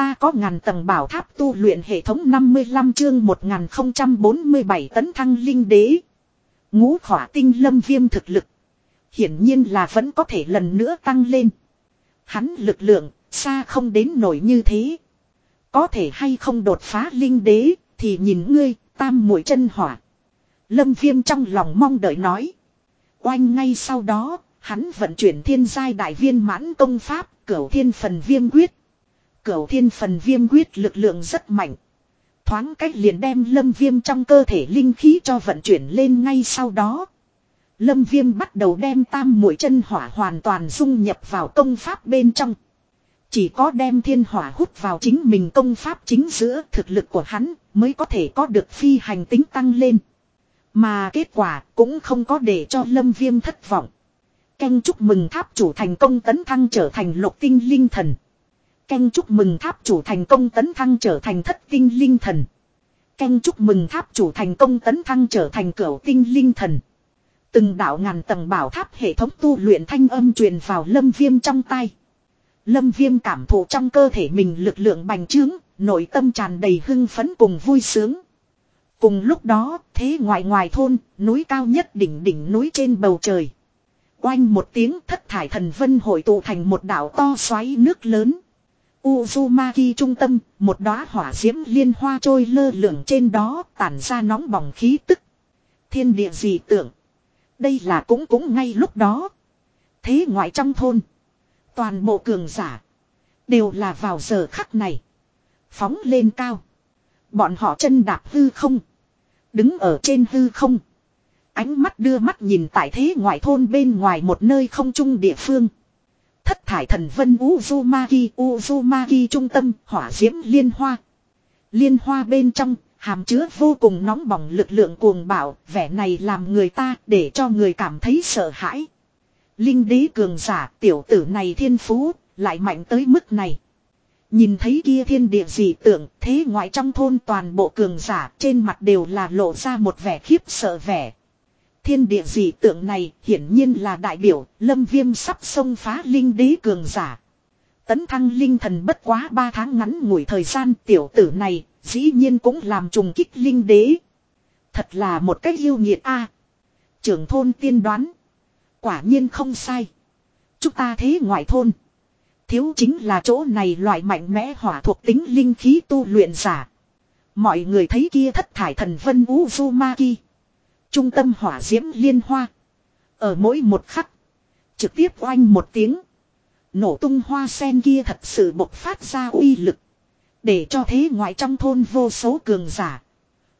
ta có ngàn tầng bảo tháp tu luyện hệ thống 55 chương 1047 tấn thăng linh đế. Ngũ khỏa tinh lâm viêm thực lực. Hiển nhiên là vẫn có thể lần nữa tăng lên. Hắn lực lượng, xa không đến nổi như thế. Có thể hay không đột phá linh đế, thì nhìn ngươi, tam mũi chân hỏa. Lâm viêm trong lòng mong đợi nói. Oanh ngay sau đó, hắn vận chuyển thiên giai đại viên mãn công pháp, cửu thiên phần viêm quyết. Cửu thiên phần viêm quyết lực lượng rất mạnh. Thoáng cách liền đem lâm viêm trong cơ thể linh khí cho vận chuyển lên ngay sau đó. Lâm viêm bắt đầu đem tam mũi chân hỏa hoàn toàn dung nhập vào công pháp bên trong. Chỉ có đem thiên hỏa hút vào chính mình công pháp chính giữa thực lực của hắn mới có thể có được phi hành tính tăng lên. Mà kết quả cũng không có để cho lâm viêm thất vọng. Canh chúc mừng tháp chủ thành công tấn thăng trở thành lục tinh linh thần. Canh chúc mừng tháp chủ thành công tấn thăng trở thành thất tinh linh thần. Canh chúc mừng tháp chủ thành công tấn thăng trở thành cửu tinh linh thần. Từng đạo ngàn tầng bảo tháp hệ thống tu luyện thanh âm truyền vào lâm viêm trong tay. Lâm viêm cảm thụ trong cơ thể mình lực lượng bành trướng, nội tâm tràn đầy hưng phấn cùng vui sướng. Cùng lúc đó, thế ngoài ngoài thôn, núi cao nhất đỉnh đỉnh núi trên bầu trời. quanh một tiếng thất thải thần vân hội tụ thành một đảo to xoáy nước lớn. Uzumaki trung tâm, một đóa hỏa diễm liên hoa trôi lơ lửng trên đó, tản ra nóng bỏng khí tức. Thiên địa dị tưởng. Đây là cũng cũng ngay lúc đó. Thế ngoại trong thôn. Toàn bộ cường giả. Đều là vào giờ khắc này. Phóng lên cao. Bọn họ chân đạp hư không. Đứng ở trên hư không. Ánh mắt đưa mắt nhìn tại thế ngoại thôn bên ngoài một nơi không trung địa phương. Thất thải thần vân Uzumaki Uzumaki trung tâm hỏa diễm liên hoa. Liên hoa bên trong hàm chứa vô cùng nóng bỏng lực lượng cuồng bạo, vẻ này làm người ta để cho người cảm thấy sợ hãi. Linh đế cường giả tiểu tử này thiên phú, lại mạnh tới mức này. Nhìn thấy kia thiên địa dị tượng, thế ngoại trong thôn toàn bộ cường giả trên mặt đều là lộ ra một vẻ khiếp sợ vẻ. Thiên địa dị tượng này hiển nhiên là đại biểu, lâm viêm sắp xông phá linh đế cường giả. Tấn thăng linh thần bất quá 3 tháng ngắn ngủi thời gian tiểu tử này, dĩ nhiên cũng làm trùng kích linh đế. Thật là một cách yêu nghiệt a Trưởng thôn tiên đoán. Quả nhiên không sai. Chúng ta thế ngoại thôn. Thiếu chính là chỗ này loại mạnh mẽ hỏa thuộc tính linh khí tu luyện giả. Mọi người thấy kia thất thải thần vân Uzumaki. Trung tâm hỏa diễm liên hoa. Ở mỗi một khắc. Trực tiếp oanh một tiếng. Nổ tung hoa sen kia thật sự bộc phát ra uy lực. Để cho thế ngoại trong thôn vô số cường giả.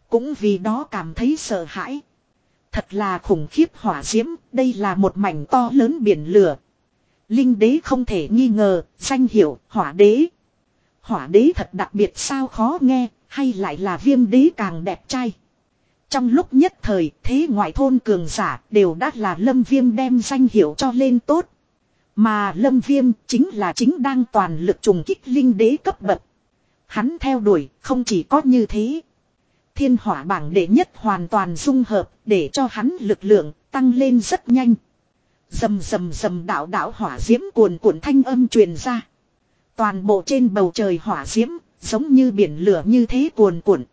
Cũng vì đó cảm thấy sợ hãi. Thật là khủng khiếp hỏa diễm, đây là một mảnh to lớn biển lửa. Linh đế không thể nghi ngờ, danh hiệu, hỏa đế. Hỏa đế thật đặc biệt sao khó nghe, hay lại là viêm đế càng đẹp trai. Trong lúc nhất thời, thế ngoại thôn cường giả đều đã là lâm viêm đem danh hiệu cho lên tốt. Mà lâm viêm chính là chính đang toàn lực trùng kích linh đế cấp bậc. Hắn theo đuổi, không chỉ có như thế. Thiên hỏa bảng đệ nhất hoàn toàn dung hợp, để cho hắn lực lượng tăng lên rất nhanh. Dầm dầm dầm đảo đảo hỏa diễm cuồn cuộn thanh âm truyền ra. Toàn bộ trên bầu trời hỏa diễm, giống như biển lửa như thế cuồn cuộn.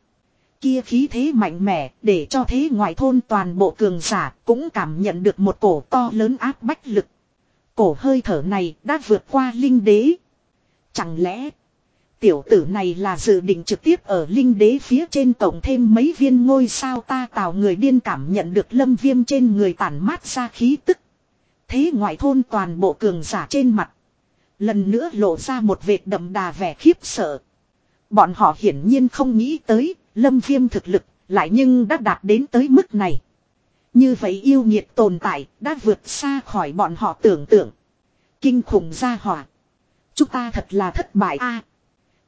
Kia khí thế mạnh mẽ, để cho thế ngoại thôn toàn bộ cường giả cũng cảm nhận được một cổ to lớn áp bách lực. Cổ hơi thở này đã vượt qua linh đế. Chẳng lẽ Tiểu tử này là dự định trực tiếp ở linh đế phía trên tổng thêm mấy viên ngôi sao ta tạo người điên cảm nhận được lâm viêm trên người tản mát ra khí tức. Thế ngoại thôn toàn bộ cường giả trên mặt. Lần nữa lộ ra một vệt đậm đà vẻ khiếp sợ. Bọn họ hiển nhiên không nghĩ tới, lâm viêm thực lực, lại nhưng đã đạt đến tới mức này. Như vậy yêu nhiệt tồn tại, đã vượt xa khỏi bọn họ tưởng tượng. Kinh khủng ra hỏa. Chúng ta thật là thất bại a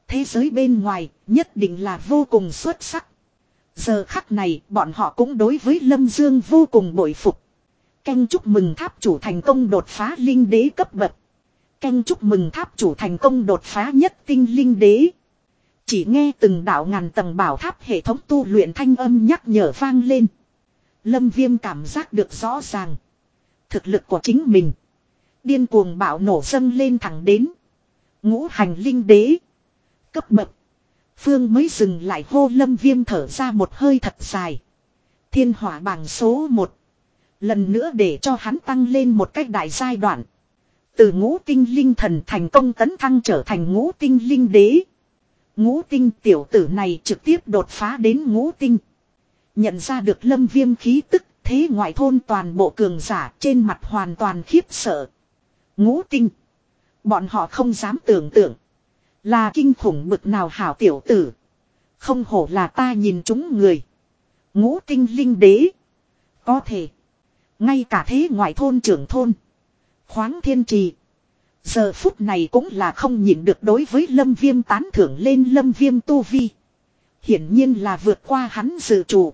Thế giới bên ngoài nhất định là vô cùng xuất sắc. Giờ khắc này bọn họ cũng đối với Lâm Dương vô cùng bội phục. Canh chúc mừng tháp chủ thành công đột phá linh đế cấp bậc. Canh chúc mừng tháp chủ thành công đột phá nhất tinh linh đế. Chỉ nghe từng đạo ngàn tầng bảo tháp hệ thống tu luyện thanh âm nhắc nhở vang lên. Lâm viêm cảm giác được rõ ràng. Thực lực của chính mình. Điên cuồng bạo nổ dâng lên thẳng đến. Ngũ hành linh đế. Cấp bậc. Phương mới dừng lại hô lâm viêm thở ra một hơi thật dài. Thiên hỏa bảng số 1. Lần nữa để cho hắn tăng lên một cách đại giai đoạn. Từ ngũ tinh linh thần thành công tấn thăng trở thành ngũ tinh linh đế. Ngũ tinh tiểu tử này trực tiếp đột phá đến ngũ tinh. Nhận ra được lâm viêm khí tức, thế ngoại thôn toàn bộ cường giả trên mặt hoàn toàn khiếp sợ. Ngũ tinh. Bọn họ không dám tưởng tượng. Là kinh khủng bực nào hảo tiểu tử. Không hổ là ta nhìn chúng người. Ngũ tinh linh đế. Có thể. Ngay cả thế ngoại thôn trưởng thôn. Khoáng thiên trì. Giờ phút này cũng là không nhìn được đối với lâm viêm tán thưởng lên lâm viêm tu vi. Hiển nhiên là vượt qua hắn dự trụ.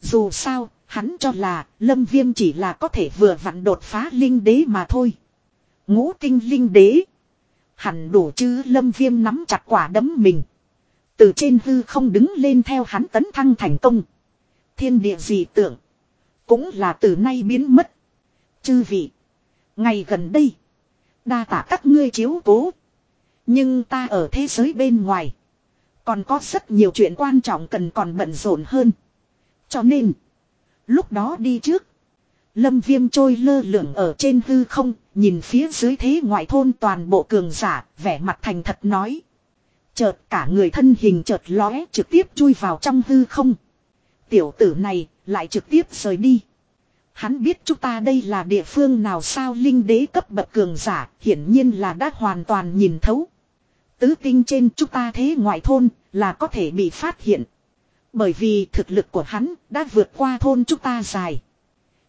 Dù sao, hắn cho là lâm viêm chỉ là có thể vừa vặn đột phá linh đế mà thôi. Ngũ tinh linh đế. Hẳn đủ chứ lâm viêm nắm chặt quả đấm mình. Từ trên hư không đứng lên theo hắn tấn thăng thành công. Thiên địa gì tưởng. Cũng là từ nay biến mất. Chư vị. Ngày gần đây. Đa tả các ngươi chiếu cố. Nhưng ta ở thế giới bên ngoài. Còn có rất nhiều chuyện quan trọng cần còn bận rộn hơn. Cho nên. Lúc đó đi trước. Lâm viêm trôi lơ lửng ở trên hư không. Nhìn phía dưới thế ngoại thôn toàn bộ cường giả. Vẻ mặt thành thật nói. Chợt cả người thân hình chợt lóe trực tiếp chui vào trong hư không. Tiểu tử này lại trực tiếp rời đi. Hắn biết chúng ta đây là địa phương nào sao linh đế cấp bậc cường giả, hiển nhiên là đã hoàn toàn nhìn thấu. Tứ tinh trên chúng ta thế ngoại thôn là có thể bị phát hiện. Bởi vì thực lực của hắn đã vượt qua thôn chúng ta dài.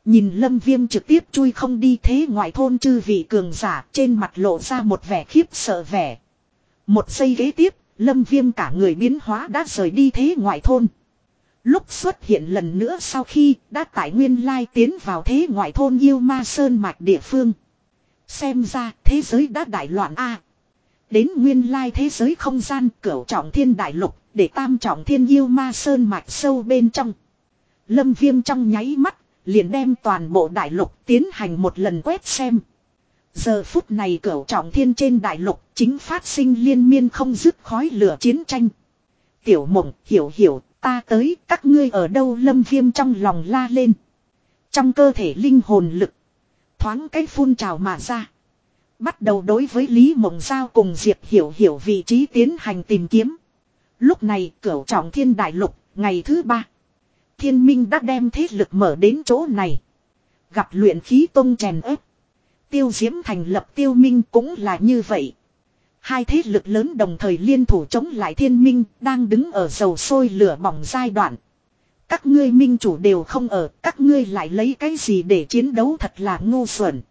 Nhìn lâm viêm trực tiếp chui không đi thế ngoại thôn chư vị cường giả trên mặt lộ ra một vẻ khiếp sợ vẻ. Một giây ghế tiếp, lâm viêm cả người biến hóa đã rời đi thế ngoại thôn. Lúc xuất hiện lần nữa sau khi đã tại nguyên lai tiến vào thế ngoại thôn yêu ma sơn mạch địa phương. Xem ra thế giới đã đại loạn A. đến nguyên lai thế giới không gian cửu trọng thiên đại lục để tam trọng thiên yêu ma sơn mạch sâu bên trong. Lâm viêm trong nháy mắt liền đem toàn bộ đại lục tiến hành một lần quét xem. Giờ phút này cửu trọng thiên trên đại lục chính phát sinh liên miên không dứt khói lửa chiến tranh. Tiểu mộng, hiểu hiểu ta tới các ngươi ở đâu lâm viêm trong lòng la lên. Trong cơ thể linh hồn lực. Thoáng cái phun trào mà ra. Bắt đầu đối với Lý Mộng Giao cùng Diệp Hiểu Hiểu vị trí tiến hành tìm kiếm. Lúc này cửu trọng thiên đại lục, ngày thứ ba. Thiên minh đã đem thế lực mở đến chỗ này. Gặp luyện khí tông chèn ép. Tiêu diễm thành lập tiêu minh cũng là như vậy. Hai thế lực lớn đồng thời liên thủ chống lại thiên minh, đang đứng ở dầu sôi lửa bỏng giai đoạn. Các ngươi minh chủ đều không ở, các ngươi lại lấy cái gì để chiến đấu thật là ngu xuẩn.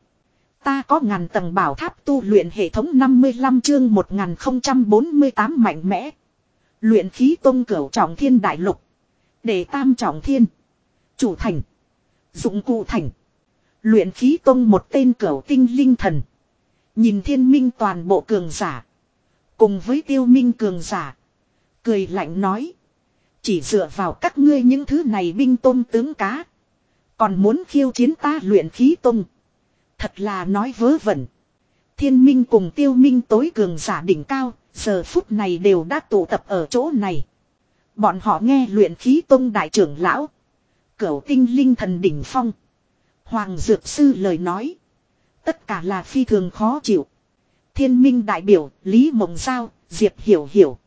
Ta có ngàn tầng bảo tháp tu luyện hệ thống 55 chương 1048 mạnh mẽ. Luyện khí tôn cửu trọng thiên đại lục. Để tam trọng thiên. Chủ thành. Dụng cụ thành. Luyện khí tôn một tên cửu tinh linh thần. Nhìn thiên minh toàn bộ cường giả. Cùng với tiêu minh cường giả. Cười lạnh nói. Chỉ dựa vào các ngươi những thứ này binh tôn tướng cá. Còn muốn khiêu chiến ta luyện khí tông Thật là nói vớ vẩn. Thiên minh cùng tiêu minh tối cường giả đỉnh cao. Giờ phút này đều đã tụ tập ở chỗ này. Bọn họ nghe luyện khí tông đại trưởng lão. Cửu tinh linh thần đỉnh phong. Hoàng Dược Sư lời nói. Tất cả là phi thường khó chịu. Thiên minh đại biểu, Lý Mộng Giao, Diệp Hiểu Hiểu.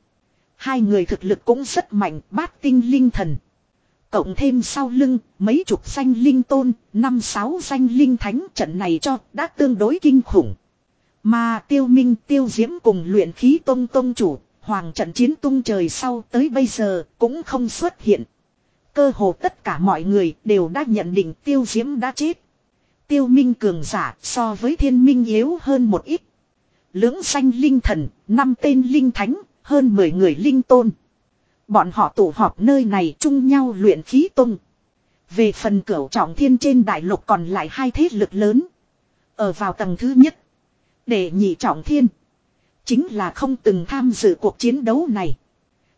Hai người thực lực cũng rất mạnh, bát tinh linh thần. Cộng thêm sau lưng, mấy chục danh linh tôn, năm sáu danh linh thánh trận này cho đã tương đối kinh khủng. Mà tiêu minh tiêu diễm cùng luyện khí tông tông chủ, hoàng trận chiến tung trời sau tới bây giờ cũng không xuất hiện. Cơ hồ tất cả mọi người đều đã nhận định tiêu diễm đã chết. Tiêu minh cường giả so với thiên minh yếu hơn một ít. Lưỡng xanh linh thần, năm tên linh thánh, hơn 10 người linh tôn. Bọn họ tụ họp nơi này chung nhau luyện khí tung. Về phần cửu trọng thiên trên đại lục còn lại hai thế lực lớn. Ở vào tầng thứ nhất. Để nhị trọng thiên. Chính là không từng tham dự cuộc chiến đấu này.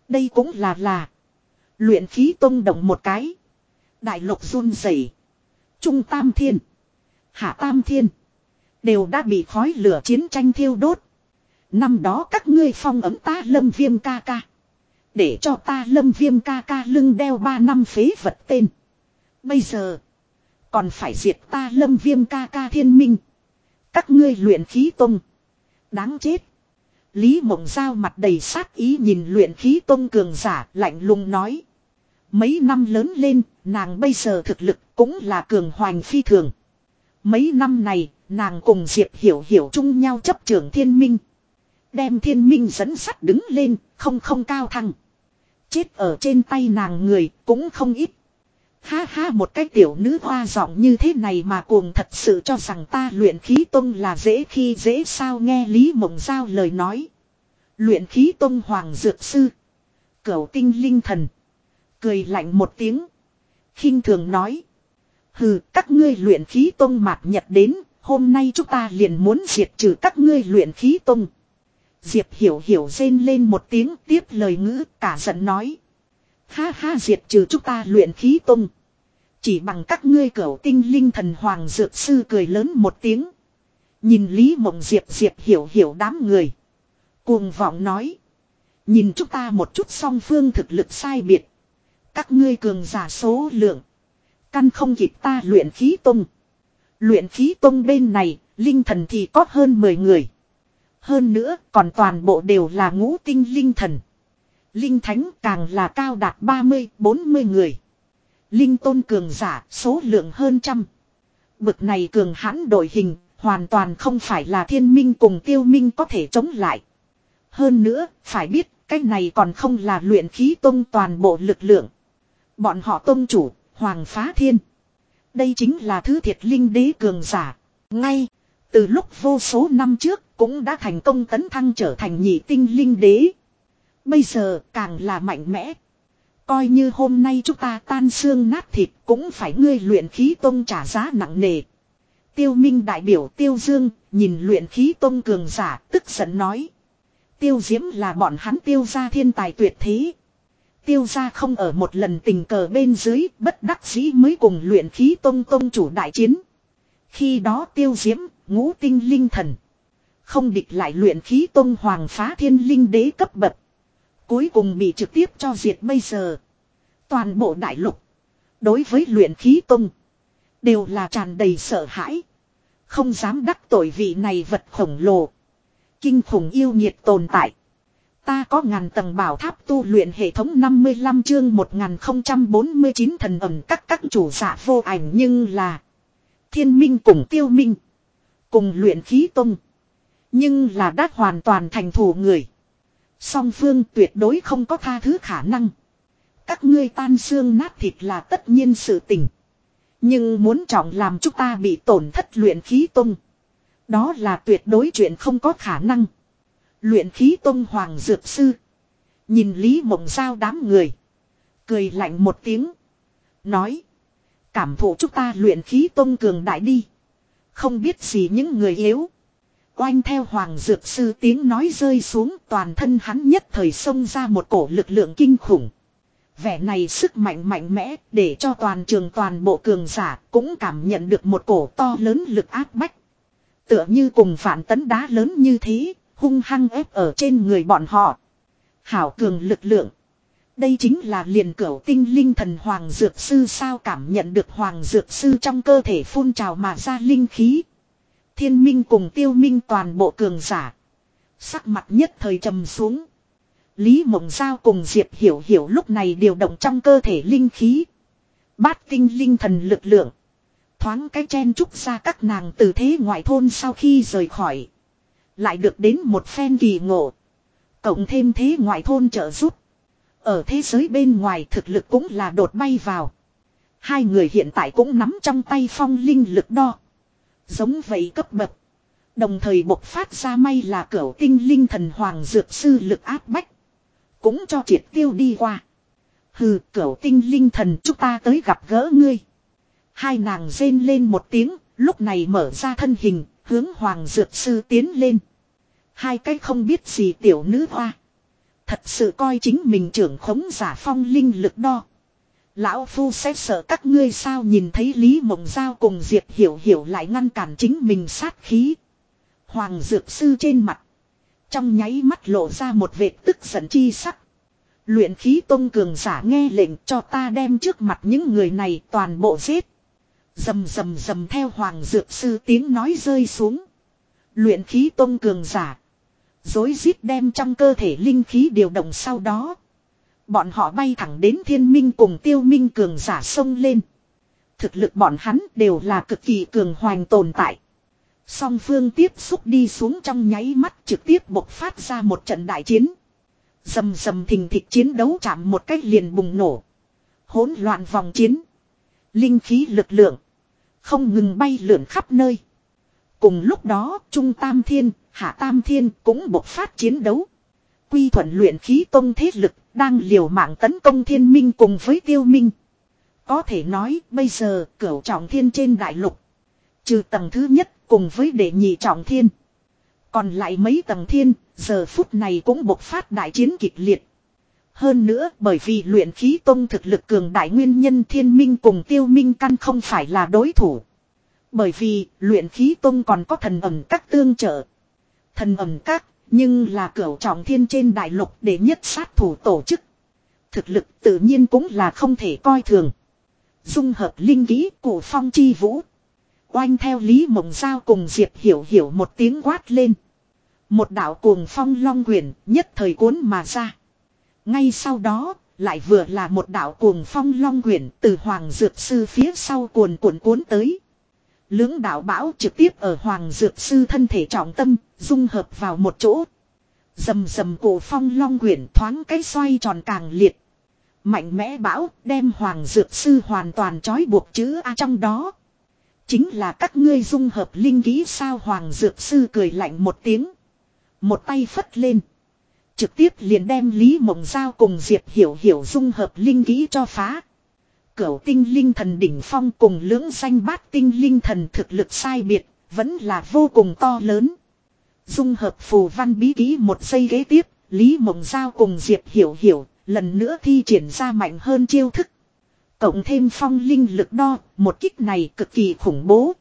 Đây cũng là là. Luyện khí tung động một cái. Đại lục run rẩy. Trung tam thiên. Hạ tam thiên. Đều đã bị khói lửa chiến tranh thiêu đốt. Năm đó các ngươi phong ấm ta lâm viêm ca ca. Để cho ta lâm viêm ca ca lưng đeo ba năm phế vật tên. Bây giờ. Còn phải diệt ta lâm viêm ca ca thiên minh. Các ngươi luyện khí tung. Đáng chết. Lý mộng giao mặt đầy sát ý nhìn luyện khí tông cường giả lạnh lùng nói. Mấy năm lớn lên, nàng bây giờ thực lực cũng là cường hoành phi thường. Mấy năm này, nàng cùng Diệp Hiểu Hiểu chung nhau chấp trưởng thiên minh. Đem thiên minh dẫn sắt đứng lên, không không cao thăng. Chết ở trên tay nàng người cũng không ít. Ha ha một cái tiểu nữ hoa giọng như thế này mà cuồng thật sự cho rằng ta luyện khí tông là dễ khi dễ sao nghe Lý Mộng Giao lời nói. Luyện khí tông hoàng dược sư. Cửu tinh linh thần. Cười lạnh một tiếng. khinh thường nói. Hừ các ngươi luyện khí tông mạc nhật đến. Hôm nay chúng ta liền muốn diệt trừ các ngươi luyện khí tông. Diệp hiểu hiểu rên lên một tiếng tiếp lời ngữ, cả giận nói. Ha ha, diệt trừ chúng ta luyện khí tung. Chỉ bằng các ngươi cẩu tinh linh thần hoàng dược sư cười lớn một tiếng. Nhìn Lý Mộng Diệp Diệp hiểu hiểu đám người. Cuồng vọng nói. Nhìn chúng ta một chút song phương thực lực sai biệt. Các ngươi cường giả số lượng. Căn không kịp ta luyện khí tung. Luyện khí tông bên này, linh thần thì có hơn 10 người. Hơn nữa, còn toàn bộ đều là ngũ tinh linh thần. Linh thánh càng là cao đạt 30, 40 người. Linh tôn cường giả, số lượng hơn trăm. Bực này cường hãn đội hình, hoàn toàn không phải là thiên minh cùng tiêu minh có thể chống lại. Hơn nữa, phải biết, cái này còn không là luyện khí tông toàn bộ lực lượng. Bọn họ tông chủ, Hoàng Phá Thiên. Đây chính là thứ thiệt linh đế cường giả. Ngay, từ lúc vô số năm trước, cũng đã thành công tấn thăng trở thành nhị tinh linh đế. Bây giờ càng là mạnh mẽ. Coi như hôm nay chúng ta tan xương nát thịt cũng phải ngươi luyện khí tông trả giá nặng nề. Tiêu Minh đại biểu Tiêu Dương nhìn luyện khí tông cường giả tức giận nói. Tiêu Diễm là bọn hắn tiêu gia thiên tài tuyệt thế. Tiêu gia không ở một lần tình cờ bên dưới, bất đắc dĩ mới cùng luyện khí tông tông chủ đại chiến. Khi đó Tiêu Diễm, ngũ tinh linh thần. Không địch lại luyện khí tông hoàng phá thiên linh đế cấp bậc. Cuối cùng bị trực tiếp cho diệt bây giờ. Toàn bộ đại lục. Đối với luyện khí tông. Đều là tràn đầy sợ hãi. Không dám đắc tội vị này vật khổng lồ. Kinh khủng yêu nhiệt tồn tại. Ta có ngàn tầng bảo tháp tu luyện hệ thống 55 chương 1049 thần ẩm các các chủ giả vô ảnh nhưng là thiên minh cùng tiêu minh. Cùng luyện khí tông. Nhưng là đã hoàn toàn thành thủ người. Song phương tuyệt đối không có tha thứ khả năng. Các ngươi tan xương nát thịt là tất nhiên sự tình. Nhưng muốn trọng làm chúng ta bị tổn thất luyện khí tung. Đó là tuyệt đối chuyện không có khả năng. Luyện khí tông hoàng dược sư. Nhìn Lý Mộng Giao đám người. Cười lạnh một tiếng. Nói. Cảm thụ chúng ta luyện khí tông cường đại đi. Không biết gì những người yếu. Oanh theo hoàng dược sư tiếng nói rơi xuống toàn thân hắn nhất thời xông ra một cổ lực lượng kinh khủng. Vẻ này sức mạnh mạnh mẽ để cho toàn trường toàn bộ cường giả cũng cảm nhận được một cổ to lớn lực áp bách. Tựa như cùng phản tấn đá lớn như thế, hung hăng ép ở trên người bọn họ. Hảo cường lực lượng. Đây chính là liền cửu tinh linh thần Hoàng Dược Sư sao cảm nhận được Hoàng Dược Sư trong cơ thể phun trào mà ra linh khí. Thiên minh cùng tiêu minh toàn bộ cường giả. Sắc mặt nhất thời trầm xuống. Lý Mộng Giao cùng Diệp Hiểu Hiểu lúc này điều động trong cơ thể linh khí. Bát tinh linh thần lực lượng. Thoáng cái chen trúc ra các nàng từ thế ngoại thôn sau khi rời khỏi. Lại được đến một phen kỳ ngộ. Cộng thêm thế ngoại thôn trợ giúp. Ở thế giới bên ngoài thực lực cũng là đột bay vào. Hai người hiện tại cũng nắm trong tay phong linh lực đo. Giống vậy cấp bậc. Đồng thời bộc phát ra may là cửa tinh linh thần hoàng dược sư lực áp bách. Cũng cho triệt tiêu đi qua. Hừ cửa tinh linh thần chúng ta tới gặp gỡ ngươi. Hai nàng rên lên một tiếng, lúc này mở ra thân hình, hướng hoàng dược sư tiến lên. Hai cái không biết gì tiểu nữ hoa. Thật sự coi chính mình trưởng khống giả phong linh lực đo. Lão Phu sẽ sợ các ngươi sao nhìn thấy Lý Mộng Giao cùng Diệp Hiểu Hiểu lại ngăn cản chính mình sát khí. Hoàng Dược Sư trên mặt. Trong nháy mắt lộ ra một vệt tức giận chi sắc. Luyện khí tông cường giả nghe lệnh cho ta đem trước mặt những người này toàn bộ giết. Dầm dầm dầm theo hoàng dược sư tiếng nói rơi xuống. Luyện khí tông cường giả. Dối rít đem trong cơ thể linh khí điều động sau đó. Bọn họ bay thẳng đến thiên minh cùng tiêu minh cường giả sông lên. Thực lực bọn hắn đều là cực kỳ cường hoành tồn tại. Song phương tiếp xúc đi xuống trong nháy mắt trực tiếp bộc phát ra một trận đại chiến. Dầm dầm thình thịch chiến đấu chạm một cách liền bùng nổ. Hỗn loạn vòng chiến. Linh khí lực lượng. Không ngừng bay lượn khắp nơi. Cùng lúc đó Trung Tam Thiên, Hạ Tam Thiên cũng bộc phát chiến đấu. Quy thuận luyện khí tông thế lực đang liều mạng tấn công thiên minh cùng với tiêu minh. Có thể nói bây giờ cửu trọng thiên trên đại lục. Trừ tầng thứ nhất cùng với đệ nhị trọng thiên. Còn lại mấy tầng thiên, giờ phút này cũng bộc phát đại chiến kịch liệt. Hơn nữa, bởi vì luyện khí tông thực lực cường đại nguyên nhân thiên minh cùng tiêu minh căn không phải là đối thủ. Bởi vì, luyện khí tông còn có thần ẩm các tương trợ. Thần ẩm các, nhưng là cửu trọng thiên trên đại lục để nhất sát thủ tổ chức. Thực lực tự nhiên cũng là không thể coi thường. Dung hợp linh ký của phong chi vũ. Oanh theo Lý Mộng Giao cùng Diệp Hiểu Hiểu một tiếng quát lên. Một đạo cuồng phong long quyển nhất thời cuốn mà ra. Ngay sau đó, lại vừa là một đạo cuồng phong long quyển từ Hoàng Dược Sư phía sau cuồn cuộn cuốn tới. Lưỡng đạo bão trực tiếp ở Hoàng Dược Sư thân thể trọng tâm, dung hợp vào một chỗ. Dầm dầm cổ phong long quyển thoáng cái xoay tròn càng liệt. Mạnh mẽ bão đem Hoàng Dược Sư hoàn toàn trói buộc chữ A trong đó. Chính là các ngươi dung hợp linh ký sao Hoàng Dược Sư cười lạnh một tiếng. Một tay phất lên. Trực tiếp liền đem Lý Mộng Giao cùng Diệp Hiểu Hiểu dung hợp linh kỹ cho phá. Cửu tinh linh thần đỉnh phong cùng lưỡng danh bát tinh linh thần thực lực sai biệt, vẫn là vô cùng to lớn. Dung hợp phù văn bí ký một giây ghế tiếp, Lý Mộng Giao cùng Diệp Hiểu Hiểu, lần nữa thi triển ra mạnh hơn chiêu thức. Cộng thêm phong linh lực đo, một kích này cực kỳ khủng bố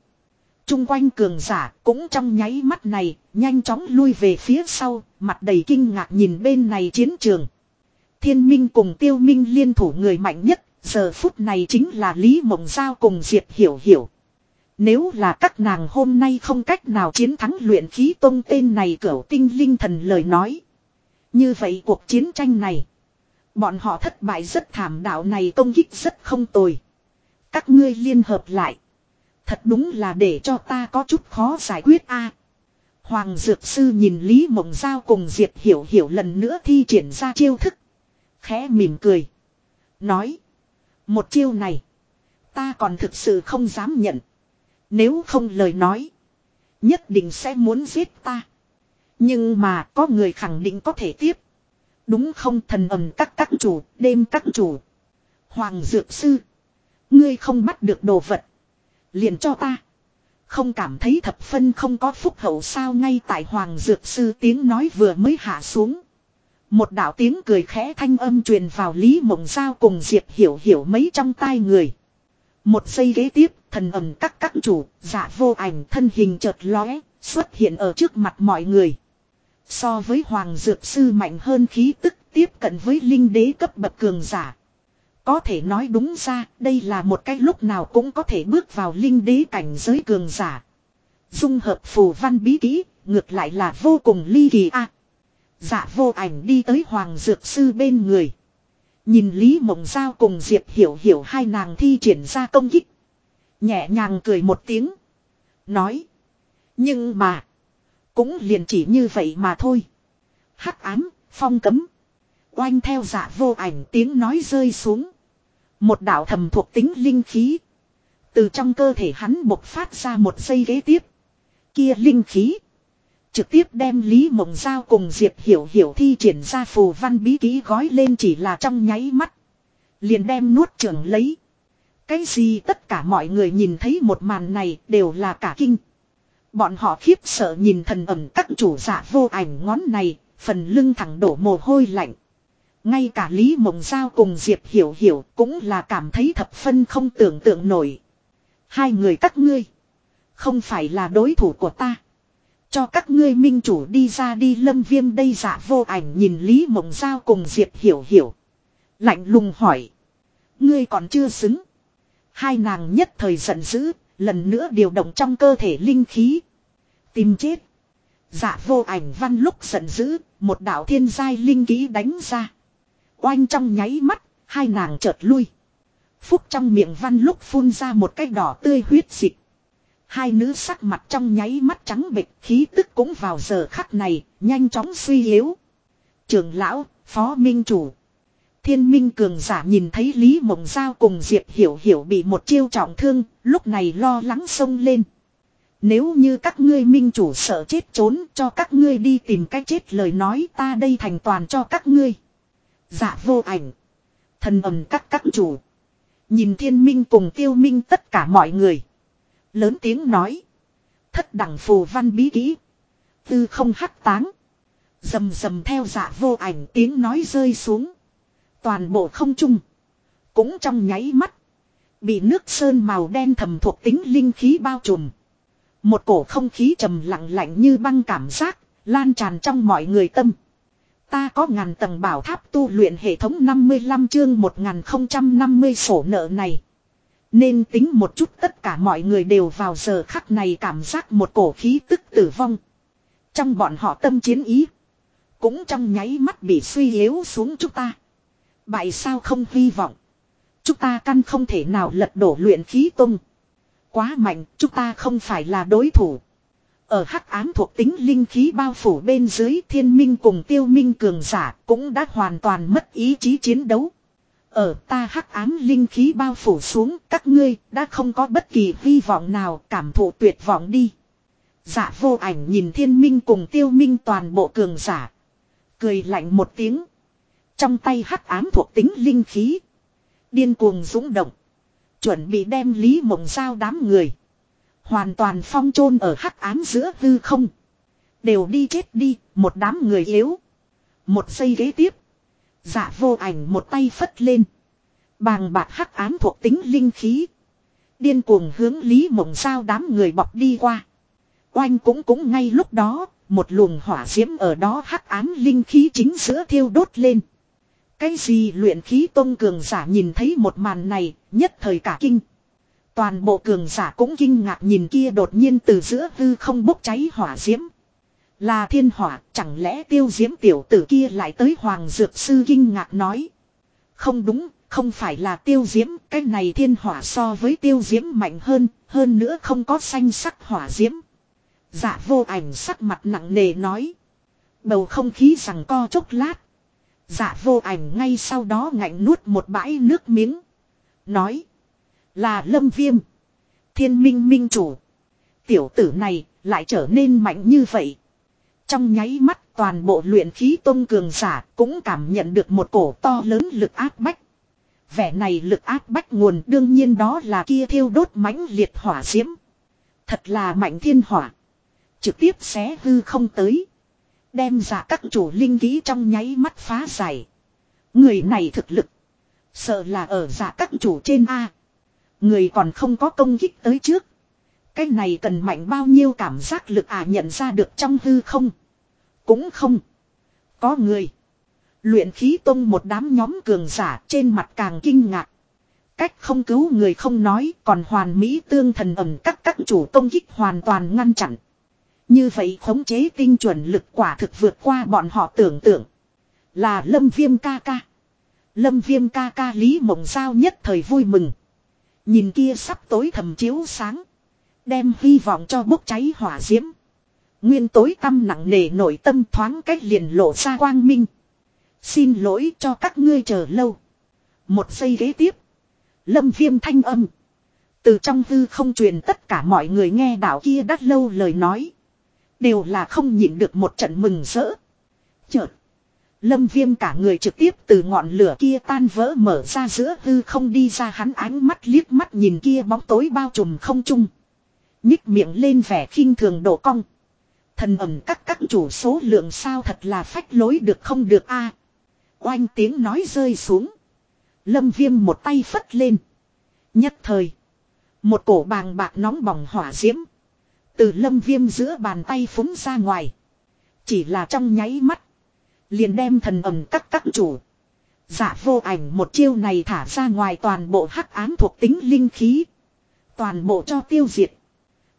chung quanh cường giả cũng trong nháy mắt này, nhanh chóng lui về phía sau, mặt đầy kinh ngạc nhìn bên này chiến trường. Thiên minh cùng tiêu minh liên thủ người mạnh nhất, giờ phút này chính là Lý Mộng Giao cùng Diệp Hiểu Hiểu. Nếu là các nàng hôm nay không cách nào chiến thắng luyện khí tông tên này cửu tinh linh thần lời nói. Như vậy cuộc chiến tranh này. Bọn họ thất bại rất thảm đạo này công kích rất không tồi. Các ngươi liên hợp lại. Thật đúng là để cho ta có chút khó giải quyết a. Hoàng Dược Sư nhìn Lý Mộng Giao cùng Diệp Hiểu Hiểu lần nữa thi triển ra chiêu thức. Khẽ mỉm cười. Nói. Một chiêu này. Ta còn thực sự không dám nhận. Nếu không lời nói. Nhất định sẽ muốn giết ta. Nhưng mà có người khẳng định có thể tiếp. Đúng không thần ẩm các các chủ, đêm các chủ. Hoàng Dược Sư. Ngươi không bắt được đồ vật. Liền cho ta. Không cảm thấy thập phân không có phúc hậu sao ngay tại Hoàng Dược Sư tiếng nói vừa mới hạ xuống. Một đạo tiếng cười khẽ thanh âm truyền vào Lý Mộng Giao cùng Diệp Hiểu Hiểu mấy trong tai người. Một giây ghế tiếp, thần ẩm các các chủ, giả vô ảnh thân hình chợt lóe, xuất hiện ở trước mặt mọi người. So với Hoàng Dược Sư mạnh hơn khí tức tiếp cận với linh đế cấp bậc cường giả. Có thể nói đúng ra, đây là một cái lúc nào cũng có thể bước vào linh đế cảnh giới cường giả. Dung hợp phù văn bí kỹ, ngược lại là vô cùng ly kỳ a. dạ vô ảnh đi tới Hoàng Dược Sư bên người. Nhìn Lý Mộng Giao cùng Diệp Hiểu Hiểu hai nàng thi triển ra công kích. Nhẹ nhàng cười một tiếng. Nói. Nhưng mà. Cũng liền chỉ như vậy mà thôi. hắc ám, phong cấm. Oanh theo dạ vô ảnh tiếng nói rơi xuống. Một đạo thầm thuộc tính linh khí. Từ trong cơ thể hắn bộc phát ra một giây ghế tiếp. Kia linh khí. Trực tiếp đem Lý Mộng Giao cùng Diệp Hiểu Hiểu thi triển ra phù văn bí ký gói lên chỉ là trong nháy mắt. Liền đem nuốt trưởng lấy. Cái gì tất cả mọi người nhìn thấy một màn này đều là cả kinh. Bọn họ khiếp sợ nhìn thần ẩm các chủ giả vô ảnh ngón này, phần lưng thẳng đổ mồ hôi lạnh. Ngay cả Lý Mộng Giao cùng Diệp Hiểu Hiểu cũng là cảm thấy thập phân không tưởng tượng nổi. Hai người các ngươi. Không phải là đối thủ của ta. Cho các ngươi minh chủ đi ra đi lâm viêm đây dạ vô ảnh nhìn Lý Mộng Giao cùng Diệp Hiểu Hiểu. Lạnh lùng hỏi. Ngươi còn chưa xứng. Hai nàng nhất thời giận dữ, lần nữa điều động trong cơ thể linh khí. Tìm chết. Dạ vô ảnh văn lúc giận dữ, một đạo thiên giai linh khí đánh ra. Oanh trong nháy mắt, hai nàng chợt lui. Phúc trong miệng văn lúc phun ra một cái đỏ tươi huyết dịch. Hai nữ sắc mặt trong nháy mắt trắng bệch khí tức cũng vào giờ khắc này, nhanh chóng suy yếu. Trưởng lão, phó minh chủ. Thiên minh cường giả nhìn thấy Lý Mộng Giao cùng Diệp Hiểu Hiểu bị một chiêu trọng thương, lúc này lo lắng sông lên. Nếu như các ngươi minh chủ sợ chết trốn cho các ngươi đi tìm cách chết lời nói ta đây thành toàn cho các ngươi. Dạ vô ảnh. Thần ẩm các các chủ. Nhìn thiên minh cùng tiêu minh tất cả mọi người. Lớn tiếng nói. Thất đẳng phù văn bí kỹ. Tư không hắc táng. Dầm dầm theo dạ vô ảnh tiếng nói rơi xuống. Toàn bộ không trung. Cũng trong nháy mắt. Bị nước sơn màu đen thầm thuộc tính linh khí bao trùm. Một cổ không khí trầm lặng lạnh như băng cảm giác. Lan tràn trong mọi người tâm. Ta có ngàn tầng bảo tháp tu luyện hệ thống 55 chương 1050 sổ nợ này. Nên tính một chút tất cả mọi người đều vào giờ khắc này cảm giác một cổ khí tức tử vong. Trong bọn họ tâm chiến ý. Cũng trong nháy mắt bị suy yếu xuống chúng ta. Bại sao không hy vọng. Chúng ta căn không thể nào lật đổ luyện khí tung. Quá mạnh, chúng ta không phải là đối thủ. Ở hắc ám thuộc tính linh khí bao phủ bên dưới thiên minh cùng tiêu minh cường giả cũng đã hoàn toàn mất ý chí chiến đấu. Ở ta hắc ám linh khí bao phủ xuống, các ngươi đã không có bất kỳ hy vọng nào, cảm thụ tuyệt vọng đi. Dạ vô ảnh nhìn thiên minh cùng tiêu minh toàn bộ cường giả. Cười lạnh một tiếng. Trong tay hắc ám thuộc tính linh khí. Điên cuồng dũng động. Chuẩn bị đem Lý Mộng Giao đám người. Hoàn toàn phong chôn ở hắc ám giữa hư không. Đều đi chết đi, một đám người yếu. Một giây ghế tiếp. Dạ vô ảnh một tay phất lên. Bàng bạc hắc ám thuộc tính linh khí. Điên cuồng hướng Lý Mộng Giao đám người bọc đi qua. Oanh cũng cũng ngay lúc đó, một luồng hỏa diễm ở đó hắc ám linh khí chính giữa thiêu đốt lên. Cái gì luyện khí tôn cường giả nhìn thấy một màn này, nhất thời cả kinh. Toàn bộ cường giả cũng kinh ngạc nhìn kia đột nhiên từ giữa hư không bốc cháy hỏa diễm. Là thiên hỏa, chẳng lẽ tiêu diễm tiểu tử kia lại tới hoàng dược sư kinh ngạc nói. Không đúng, không phải là tiêu diễm, cái này thiên hỏa so với tiêu diễm mạnh hơn, hơn nữa không có xanh sắc hỏa diễm. Dạ vô ảnh sắc mặt nặng nề nói. Bầu không khí rằng co chốc lát. Dạ vô ảnh ngay sau đó ngạnh nuốt một bãi nước miếng. Nói. Là lâm viêm. Thiên minh minh chủ. Tiểu tử này lại trở nên mạnh như vậy. Trong nháy mắt, toàn bộ luyện khí tôn cường giả cũng cảm nhận được một cổ to lớn lực áp bách. Vẻ này lực áp bách nguồn đương nhiên đó là kia thiêu đốt mãnh liệt hỏa diễm. Thật là mạnh thiên hỏa. Trực tiếp xé hư không tới. Đem giả các chủ linh ký trong nháy mắt phá giải. Người này thực lực. Sợ là ở giả các chủ trên A. Người còn không có công kích tới trước. Cái này cần mạnh bao nhiêu cảm giác lực à nhận ra được trong hư không. Cũng không. Có người. Luyện khí tông một đám nhóm cường giả trên mặt càng kinh ngạc. Cách không cứu người không nói, còn hoàn mỹ tương thần ẩm các các chủ công kích hoàn toàn ngăn chặn. Như vậy khống chế tinh chuẩn lực quả thực vượt qua bọn họ tưởng tượng. Là lâm viêm ca ca. Lâm viêm ca ca Lý Mộng Giao nhất thời vui mừng. Nhìn kia sắp tối thầm chiếu sáng. Đem hy vọng cho bốc cháy hỏa diễm. Nguyên tối tâm nặng nề nội tâm thoáng cách liền lộ ra quang minh. Xin lỗi cho các ngươi chờ lâu. Một giây ghế tiếp. Lâm viêm thanh âm. Từ trong hư không truyền tất cả mọi người nghe đảo kia đắt lâu lời nói. Đều là không nhịn được một trận mừng rỡ. Chợt. Lâm viêm cả người trực tiếp từ ngọn lửa kia tan vỡ mở ra giữa hư không đi ra hắn ánh mắt liếc mắt nhìn kia bóng tối bao trùm không chung. Nhích miệng lên vẻ khinh thường độ cong. Thần ẩm các các chủ số lượng sao thật là phách lối được không được a Oanh tiếng nói rơi xuống. Lâm viêm một tay phất lên. Nhất thời. Một cổ bàng bạc nóng bỏng hỏa diễm. Từ lâm viêm giữa bàn tay phúng ra ngoài. Chỉ là trong nháy mắt. Liền đem thần ẩm các các chủ. Giả vô ảnh một chiêu này thả ra ngoài toàn bộ hắc ám thuộc tính linh khí. Toàn bộ cho tiêu diệt.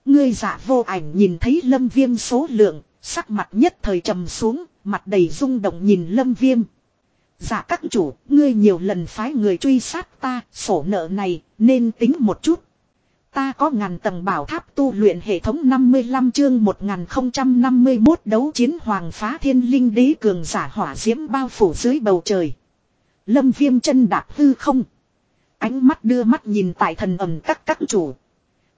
Ngươi giả vô ảnh nhìn thấy lâm viêm số lượng, sắc mặt nhất thời trầm xuống, mặt đầy rung động nhìn lâm viêm. Giả các chủ, ngươi nhiều lần phái người truy sát ta, sổ nợ này, nên tính một chút. Ta có ngàn tầng bảo tháp tu luyện hệ thống 55 chương 1051 đấu chiến hoàng phá thiên linh đế cường giả hỏa diễm bao phủ dưới bầu trời. Lâm viêm chân đạp hư không. Ánh mắt đưa mắt nhìn tại thần ẩm các các chủ.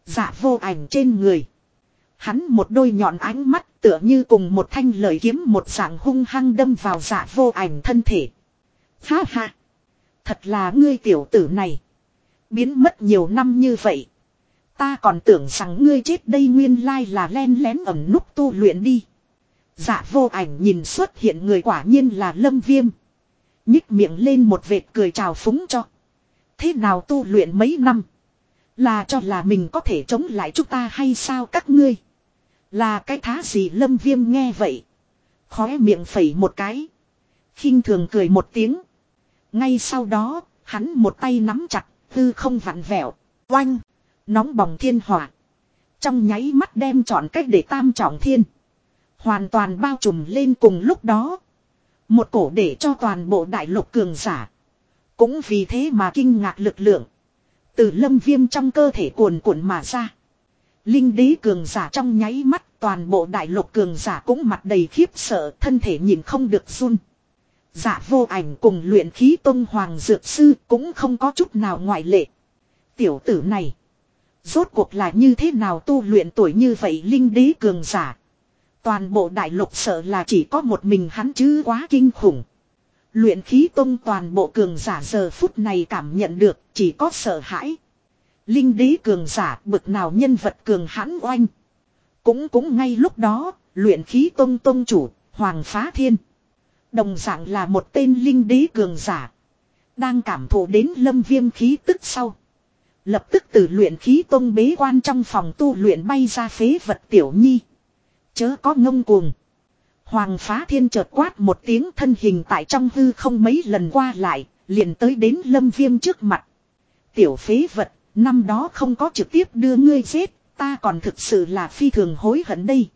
Giả vô ảnh trên người. Hắn một đôi nhọn ánh mắt tựa như cùng một thanh lời kiếm một dạng hung hăng đâm vào giả vô ảnh thân thể. Ha ha. Thật là ngươi tiểu tử này. Biến mất nhiều năm như vậy. Ta còn tưởng rằng ngươi chết đây nguyên lai là len lén ẩm núp tu luyện đi. Dạ vô ảnh nhìn xuất hiện người quả nhiên là lâm viêm. Nhích miệng lên một vệt cười chào phúng cho. Thế nào tu luyện mấy năm? Là cho là mình có thể chống lại chúng ta hay sao các ngươi? Là cái thá gì lâm viêm nghe vậy? Khóe miệng phẩy một cái. khinh thường cười một tiếng. Ngay sau đó, hắn một tay nắm chặt, tư không vặn vẹo, oanh, nóng bỏng thiên hỏa. Trong nháy mắt đem chọn cách để tam trọng thiên. Hoàn toàn bao trùm lên cùng lúc đó. Một cổ để cho toàn bộ đại lục cường giả. Cũng vì thế mà kinh ngạc lực lượng. Từ lâm viêm trong cơ thể cuồn cuộn mà ra. Linh đế cường giả trong nháy mắt toàn bộ đại lục cường giả cũng mặt đầy khiếp sợ, thân thể nhìn không được run. Giả vô ảnh cùng luyện khí tông hoàng dược sư cũng không có chút nào ngoại lệ. Tiểu tử này. Rốt cuộc là như thế nào tu luyện tuổi như vậy linh đế cường giả. Toàn bộ đại lục sợ là chỉ có một mình hắn chứ quá kinh khủng. Luyện khí tông toàn bộ cường giả giờ phút này cảm nhận được chỉ có sợ hãi. Linh đế cường giả bực nào nhân vật cường hãn oanh. Cũng cũng ngay lúc đó, luyện khí tông tông chủ, Hoàng Phá Thiên. Đồng dạng là một tên linh đế cường giả. Đang cảm thụ đến lâm viêm khí tức sau. Lập tức từ luyện khí tông bế quan trong phòng tu luyện bay ra phế vật tiểu nhi. Chớ có ngông cuồng. Hoàng phá thiên chợt quát một tiếng thân hình tại trong hư không mấy lần qua lại, liền tới đến lâm viêm trước mặt. Tiểu phế vật, năm đó không có trực tiếp đưa ngươi giết, ta còn thực sự là phi thường hối hận đây.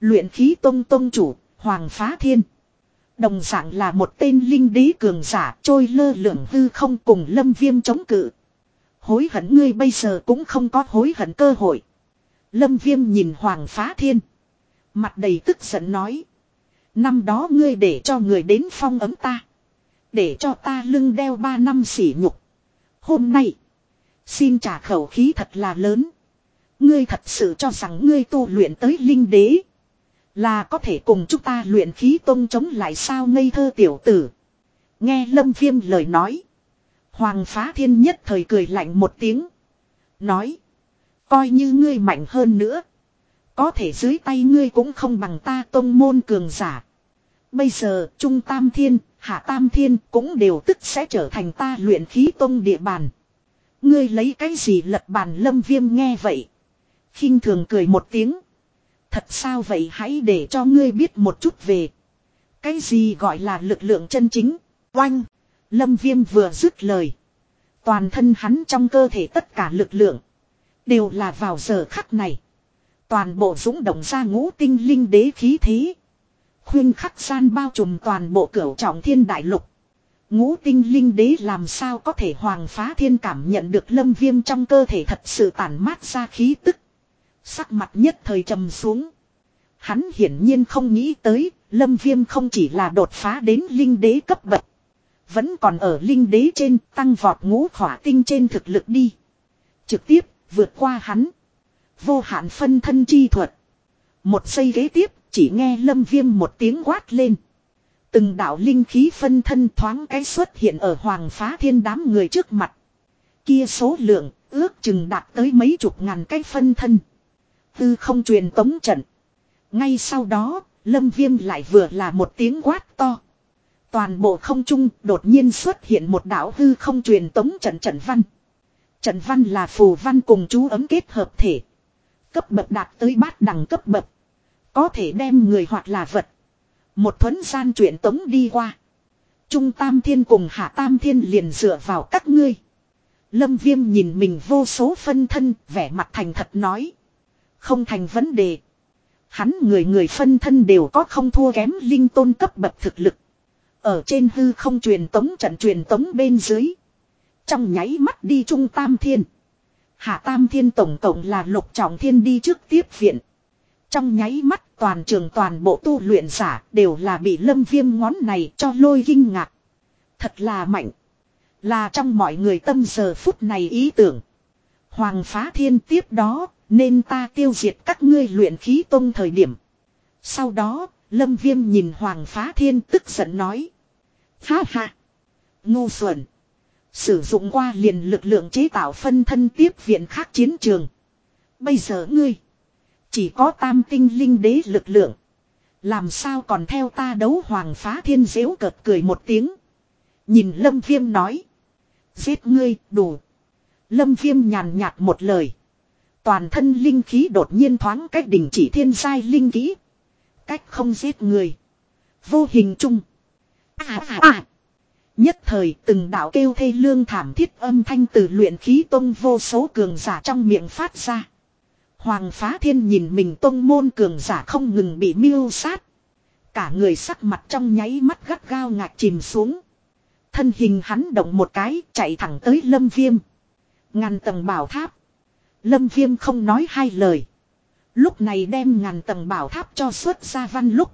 Luyện khí tông tông chủ, Hoàng phá thiên. Đồng dạng là một tên linh đế cường giả trôi lơ lửng hư không cùng lâm viêm chống cự. Hối hận ngươi bây giờ cũng không có hối hận cơ hội. Lâm viêm nhìn Hoàng phá thiên. Mặt đầy tức giận nói. Năm đó ngươi để cho người đến phong ấm ta. Để cho ta lưng đeo ba năm sỉ nhục. Hôm nay. Xin trả khẩu khí thật là lớn. Ngươi thật sự cho rằng ngươi tu luyện tới linh đế. Là có thể cùng chúng ta luyện khí tông chống lại sao ngây thơ tiểu tử. Nghe lâm viêm lời nói. Hoàng phá thiên nhất thời cười lạnh một tiếng. Nói. Coi như ngươi mạnh hơn nữa. Có thể dưới tay ngươi cũng không bằng ta tông môn cường giả. Bây giờ Trung Tam Thiên, Hạ Tam Thiên cũng đều tức sẽ trở thành ta luyện khí tông địa bàn. Ngươi lấy cái gì lật bàn lâm viêm nghe vậy. khinh thường cười một tiếng. Thật sao vậy hãy để cho ngươi biết một chút về. Cái gì gọi là lực lượng chân chính. Oanh. Lâm viêm vừa dứt lời. Toàn thân hắn trong cơ thể tất cả lực lượng. Đều là vào giờ khắc này. Toàn bộ dũng động ra ngũ tinh linh đế khí thế. Khuyên khắc gian bao trùm toàn bộ cửu trọng thiên đại lục. Ngũ tinh linh đế làm sao có thể hoàng phá thiên cảm nhận được lâm viêm trong cơ thể thật sự tản mát ra khí tức. Sắc mặt nhất thời trầm xuống. Hắn hiển nhiên không nghĩ tới, lâm viêm không chỉ là đột phá đến linh đế cấp bậc. Vẫn còn ở linh đế trên tăng vọt ngũ khỏa tinh trên thực lực đi. Trực tiếp vượt qua hắn. Vô hạn phân thân chi thuật. Một giây ghế tiếp chỉ nghe lâm viêm một tiếng quát lên. Từng đạo linh khí phân thân thoáng cái xuất hiện ở hoàng phá thiên đám người trước mặt. Kia số lượng ước chừng đạt tới mấy chục ngàn cái phân thân. Tư không truyền tống trận. Ngay sau đó, lâm viêm lại vừa là một tiếng quát to. Toàn bộ không trung đột nhiên xuất hiện một đảo hư không truyền tống trận trận văn. Trận văn là phù văn cùng chú ấm kết hợp thể. Cấp bậc đạt tới bát đẳng cấp bậc. Có thể đem người hoặc là vật. Một thuấn gian truyền tống đi qua. Trung Tam Thiên cùng Hạ Tam Thiên liền dựa vào các ngươi. Lâm Viêm nhìn mình vô số phân thân, vẻ mặt thành thật nói. Không thành vấn đề. Hắn người người phân thân đều có không thua kém linh tôn cấp bậc thực lực. Ở trên hư không truyền tống trận truyền tống bên dưới. Trong nháy mắt đi Trung Tam Thiên. Hạ Tam Thiên tổng tổng là lục trọng thiên đi trước tiếp viện. Trong nháy mắt toàn trường toàn bộ tu luyện giả đều là bị lâm viêm ngón này cho lôi kinh ngạc. Thật là mạnh. Là trong mọi người tâm giờ phút này ý tưởng. Hoàng phá thiên tiếp đó, nên ta tiêu diệt các ngươi luyện khí tông thời điểm. Sau đó, lâm viêm nhìn Hoàng phá thiên tức giận nói. Ha ha. Ngu xuẩn. Sử dụng qua liền lực lượng chế tạo phân thân tiếp viện khác chiến trường. Bây giờ ngươi. Chỉ có tam tinh linh đế lực lượng. Làm sao còn theo ta đấu hoàng phá thiên dễu cợt cười một tiếng. Nhìn lâm viêm nói. Giết ngươi, đủ. Lâm viêm nhàn nhạt một lời. Toàn thân linh khí đột nhiên thoáng cách đỉnh chỉ thiên sai linh khí. Cách không giết người. Vô hình chung. À à à. Nhất thời, từng đạo kêu thê lương thảm thiết âm thanh từ luyện khí tông vô số cường giả trong miệng phát ra. Hoàng phá thiên nhìn mình tông môn cường giả không ngừng bị miêu sát. Cả người sắc mặt trong nháy mắt gắt gao ngạc chìm xuống. Thân hình hắn động một cái, chạy thẳng tới lâm viêm. Ngàn tầng bảo tháp. Lâm viêm không nói hai lời. Lúc này đem ngàn tầng bảo tháp cho xuất ra văn lúc.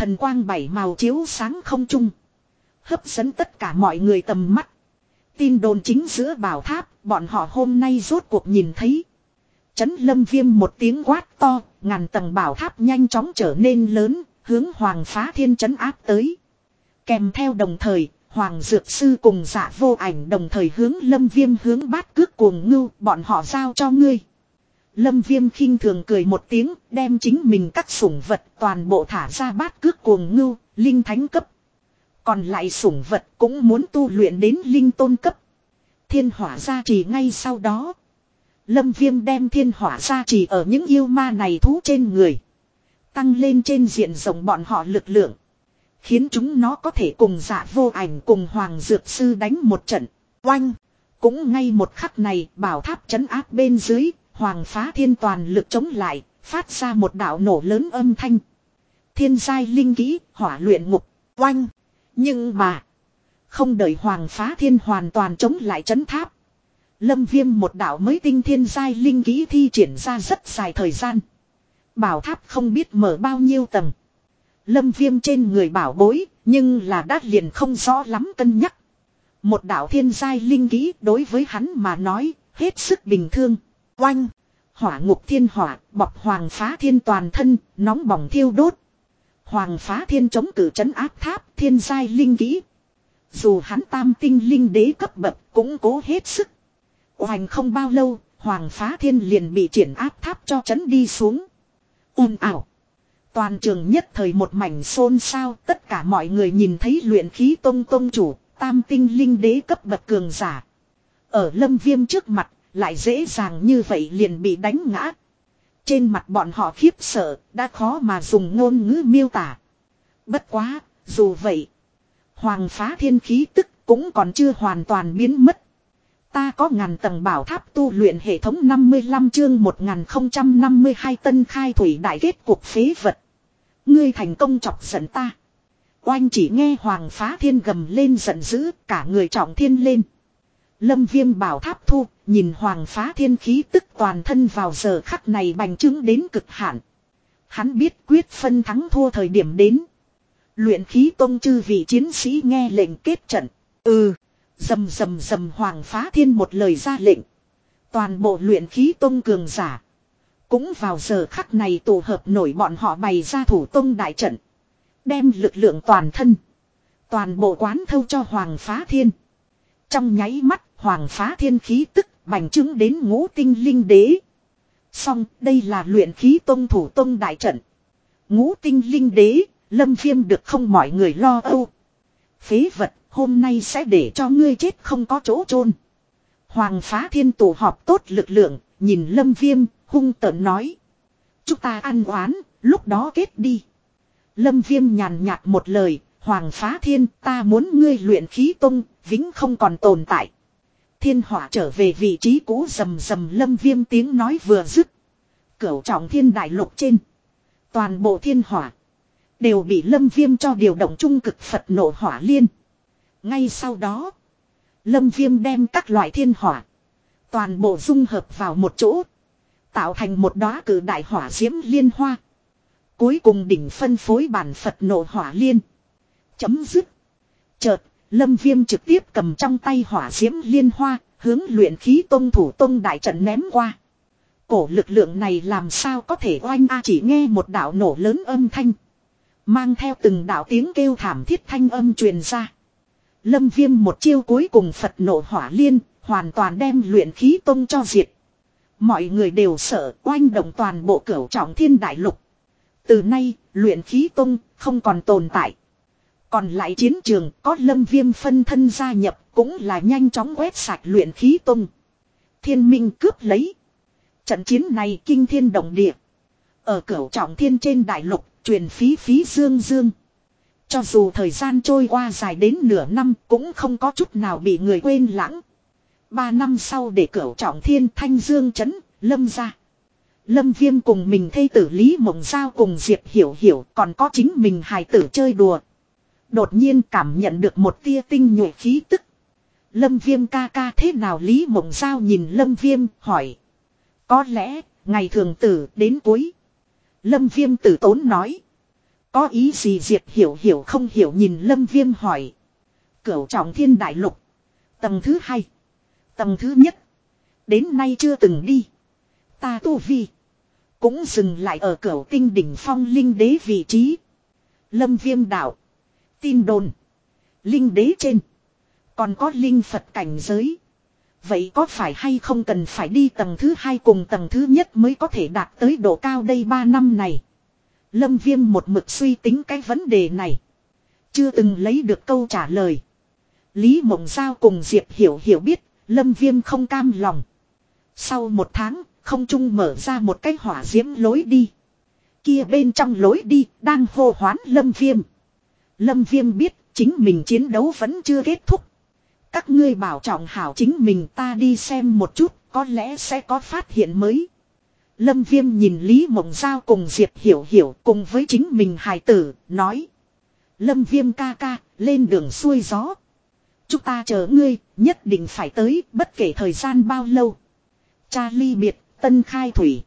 Thần quang bảy màu chiếu sáng không trung. Hấp dẫn tất cả mọi người tầm mắt. Tin đồn chính giữa bảo tháp, bọn họ hôm nay rốt cuộc nhìn thấy. Chấn lâm viêm một tiếng quát to, ngàn tầng bảo tháp nhanh chóng trở nên lớn, hướng hoàng phá thiên chấn áp tới. Kèm theo đồng thời, hoàng dược sư cùng dạ vô ảnh đồng thời hướng lâm viêm hướng bát cước cuồng ngưu, bọn họ giao cho ngươi. Lâm viêm khinh thường cười một tiếng, đem chính mình các sủng vật toàn bộ thả ra bát cước cuồng ngưu, linh thánh cấp. Còn lại sủng vật cũng muốn tu luyện đến linh tôn cấp. Thiên hỏa gia trì ngay sau đó. Lâm viêm đem thiên hỏa gia trì ở những yêu ma này thú trên người. Tăng lên trên diện rộng bọn họ lực lượng. Khiến chúng nó có thể cùng giả vô ảnh cùng Hoàng Dược Sư đánh một trận. Oanh! Cũng ngay một khắc này bảo tháp chấn áp bên dưới, Hoàng phá thiên toàn lực chống lại, phát ra một đạo nổ lớn âm thanh. Thiên giai linh kỹ, hỏa luyện ngục, oanh! Nhưng mà, không đợi Hoàng phá thiên hoàn toàn chống lại chấn tháp. Lâm viêm một đạo mới tinh thiên giai linh kỹ thi triển ra rất dài thời gian. Bảo tháp không biết mở bao nhiêu tầng. Lâm viêm trên người bảo bối, nhưng là đát liền không rõ lắm cân nhắc. Một đạo thiên giai linh kỹ đối với hắn mà nói, hết sức bình thường. Oanh! Hỏa ngục thiên hỏa, bọc hoàng phá thiên toàn thân, nóng bỏng thiêu đốt. Hoàng phá thiên chống cử trấn áp tháp, thiên giai linh kỹ. Dù hắn tam tinh linh đế cấp bậc cũng cố hết sức. Hoành không bao lâu, Hoàng phá thiên liền bị triển áp tháp cho chấn đi xuống. ồn ảo. Toàn trường nhất thời một mảnh xôn xao, tất cả mọi người nhìn thấy luyện khí tông tông chủ, tam tinh linh đế cấp bậc cường giả. Ở lâm viêm trước mặt, lại dễ dàng như vậy liền bị đánh ngã. Trên mặt bọn họ khiếp sợ, đã khó mà dùng ngôn ngữ miêu tả. Bất quá, dù vậy, hoàng phá thiên khí tức cũng còn chưa hoàn toàn biến mất. Ta có ngàn tầng bảo tháp tu luyện hệ thống 55 chương 1052 tân khai thủy đại kết cuộc phế vật. Ngươi thành công chọc giận ta. Oanh chỉ nghe hoàng phá thiên gầm lên giận dữ cả người trọng thiên lên. Lâm viêm bảo tháp thu, nhìn hoàng phá thiên khí tức toàn thân vào giờ khắc này bành trướng đến cực hạn. Hắn biết quyết phân thắng thua thời điểm đến. Luyện khí tông chư vị chiến sĩ nghe lệnh kết trận. Ừ. Dầm dầm dầm hoàng phá thiên một lời ra lệnh. Toàn bộ luyện khí tông cường giả. Cũng vào giờ khắc này tổ hợp nổi bọn họ bày ra thủ tông đại trận. Đem lực lượng toàn thân. Toàn bộ quán thâu cho hoàng phá thiên. Trong nháy mắt, hoàng phá thiên khí tức bành trướng đến ngũ tinh linh đế. Xong đây là luyện khí tông thủ tông đại trận. Ngũ tinh linh đế, lâm viêm được không mọi người lo âu. Phế vật Hôm nay sẽ để cho ngươi chết không có chỗ chôn Hoàng phá thiên tổ họp tốt lực lượng, nhìn lâm viêm, hung tợn nói. Chúng ta ăn oán, lúc đó kết đi. Lâm viêm nhàn nhạt một lời, Hoàng phá thiên ta muốn ngươi luyện khí tung, vĩnh không còn tồn tại. Thiên hỏa trở về vị trí cũ rầm rầm lâm viêm tiếng nói vừa dứt. Cửu trọng thiên đại lục trên. Toàn bộ thiên hỏa. Đều bị lâm viêm cho điều động trung cực Phật nộ hỏa liên. Ngay sau đó. Lâm viêm đem các loại thiên hỏa. Toàn bộ dung hợp vào một chỗ. Tạo thành một đóa cử đại hỏa diễm liên hoa. Cuối cùng đỉnh phân phối bản Phật nộ hỏa liên. Chấm dứt. Chợt, Lâm Viêm trực tiếp cầm trong tay hỏa diễm liên hoa, hướng luyện khí tông thủ tông đại trận ném qua. Cổ lực lượng này làm sao có thể oanh a chỉ nghe một đạo nổ lớn âm thanh. Mang theo từng đạo tiếng kêu thảm thiết thanh âm truyền ra. Lâm viêm một chiêu cuối cùng Phật nổ hỏa liên, hoàn toàn đem luyện khí tông cho diệt. Mọi người đều sợ oanh động toàn bộ cửu trọng thiên đại lục. Từ nay, luyện khí tông không còn tồn tại. Còn lại chiến trường có lâm viêm phân thân gia nhập cũng là nhanh chóng quét sạch luyện khí tung. Thiên minh cướp lấy. Trận chiến này kinh thiên động địa. Ở cửu trọng thiên trên đại lục, truyền phí phí dương dương. Cho dù thời gian trôi qua dài đến nửa năm cũng không có chút nào bị người quên lãng. Ba năm sau để cửu trọng thiên thanh dương chấn, lâm ra. Lâm viêm cùng mình thây tử Lý Mộng Giao cùng Diệp Hiểu Hiểu còn có chính mình hài tử chơi đùa. Đột nhiên cảm nhận được một tia tinh nhuệ khí tức. Lâm viêm ca ca thế nào Lý Mộng Giao nhìn Lâm viêm hỏi. Có lẽ, ngày thường tử đến cuối. Lâm viêm tử tốn nói. Có ý gì Diệp hiểu hiểu không hiểu nhìn Lâm viêm hỏi. Cửu trọng thiên đại lục. Tầng thứ hai. Tầng thứ nhất. Đến nay chưa từng đi. Ta tu vi. Cũng dừng lại ở cửu tinh đỉnh phong linh đế vị trí. Lâm viêm đạo. Tin đồn. Linh đế trên. Còn có linh Phật cảnh giới. Vậy có phải hay không cần phải đi tầng thứ hai cùng tầng thứ nhất mới có thể đạt tới độ cao đây ba năm này. Lâm Viêm một mực suy tính cái vấn đề này. Chưa từng lấy được câu trả lời. Lý Mộng Giao cùng Diệp Hiểu Hiểu biết, Lâm Viêm không cam lòng. Sau một tháng, không trung mở ra một cái hỏa diễm lối đi. Kia bên trong lối đi, đang hô hoán Lâm Viêm. Lâm Viêm biết chính mình chiến đấu vẫn chưa kết thúc. Các ngươi bảo trọng hảo chính mình ta đi xem một chút, có lẽ sẽ có phát hiện mới. Lâm Viêm nhìn Lý Mộng Giao cùng Diệp Hiểu Hiểu cùng với chính mình hài tử, nói. Lâm Viêm ca ca, lên đường xuôi gió. Chúng ta chờ ngươi, nhất định phải tới, bất kể thời gian bao lâu. Cha ly biệt, tân khai thủy.